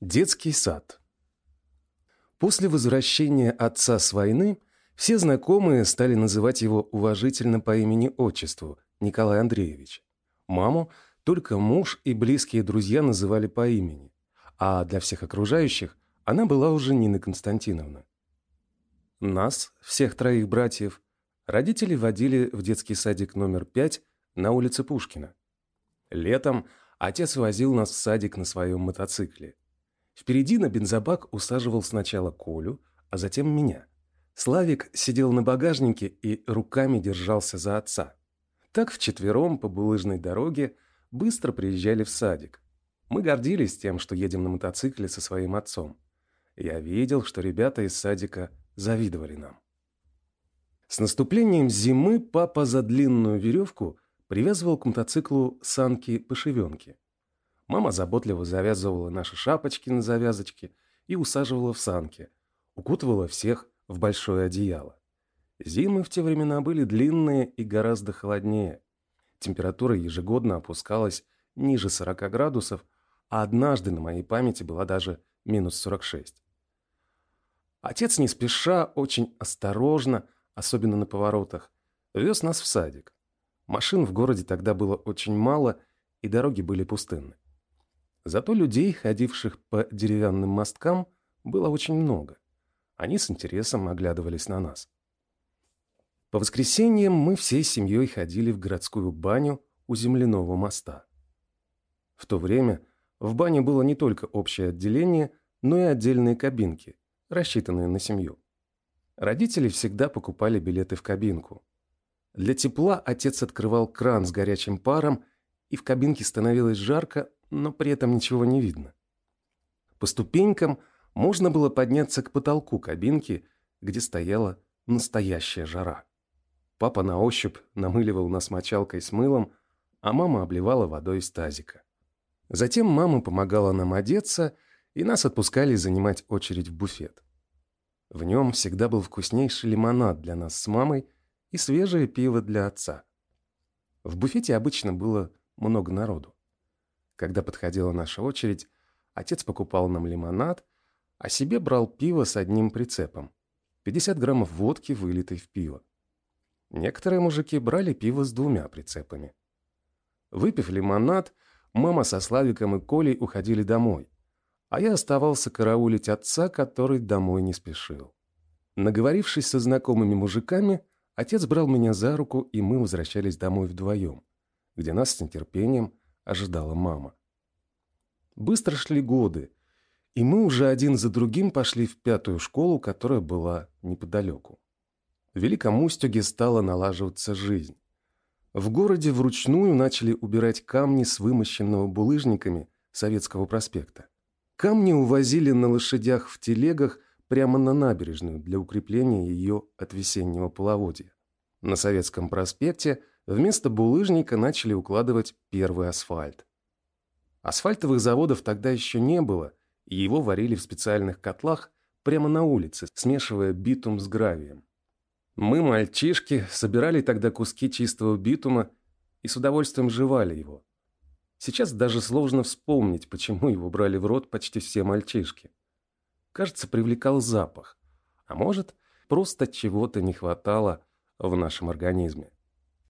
Детский сад. После возвращения отца с войны все знакомые стали называть его уважительно по имени-отчеству Николай Андреевич. Маму только муж и близкие друзья называли по имени, а для всех окружающих она была уже Нина Константиновна. Нас, всех троих братьев, родители водили в детский садик номер 5 на улице Пушкина. Летом отец возил нас в садик на своем мотоцикле. Впереди на бензобак усаживал сначала Колю, а затем меня. Славик сидел на багажнике и руками держался за отца. Так вчетвером по булыжной дороге быстро приезжали в садик. Мы гордились тем, что едем на мотоцикле со своим отцом. Я видел, что ребята из садика завидовали нам. С наступлением зимы папа за длинную веревку привязывал к мотоциклу санки-пошивенки. Мама заботливо завязывала наши шапочки на завязочке и усаживала в санки, укутывала всех в большое одеяло. Зимы в те времена были длинные и гораздо холоднее. Температура ежегодно опускалась ниже 40 градусов, а однажды на моей памяти была даже минус 46. Отец не спеша, очень осторожно, особенно на поворотах, вез нас в садик. Машин в городе тогда было очень мало, и дороги были пустынны. Зато людей, ходивших по деревянным мосткам, было очень много. Они с интересом оглядывались на нас. По воскресеньям мы всей семьей ходили в городскую баню у земляного моста. В то время в бане было не только общее отделение, но и отдельные кабинки, рассчитанные на семью. Родители всегда покупали билеты в кабинку. Для тепла отец открывал кран с горячим паром, и в кабинке становилось жарко, но при этом ничего не видно. По ступенькам можно было подняться к потолку кабинки, где стояла настоящая жара. Папа на ощупь намыливал нас мочалкой с мылом, а мама обливала водой из тазика. Затем мама помогала нам одеться, и нас отпускали занимать очередь в буфет. В нем всегда был вкуснейший лимонад для нас с мамой и свежее пиво для отца. В буфете обычно было много народу. Когда подходила наша очередь, отец покупал нам лимонад, а себе брал пиво с одним прицепом. 50 граммов водки, вылитой в пиво. Некоторые мужики брали пиво с двумя прицепами. Выпив лимонад, мама со Славиком и Колей уходили домой, а я оставался караулить отца, который домой не спешил. Наговорившись со знакомыми мужиками, отец брал меня за руку, и мы возвращались домой вдвоем, где нас с нетерпением ожидала мама. Быстро шли годы, и мы уже один за другим пошли в пятую школу, которая была неподалеку. В Великом Устюге стала налаживаться жизнь. В городе вручную начали убирать камни с вымощенного булыжниками Советского проспекта. Камни увозили на лошадях в телегах прямо на набережную для укрепления ее от весеннего половодья. На Советском проспекте вместо булыжника начали укладывать первый асфальт. Асфальтовых заводов тогда еще не было, и его варили в специальных котлах прямо на улице, смешивая битум с гравием. Мы, мальчишки, собирали тогда куски чистого битума и с удовольствием жевали его. Сейчас даже сложно вспомнить, почему его брали в рот почти все мальчишки. Кажется, привлекал запах. А может, просто чего-то не хватало в нашем организме.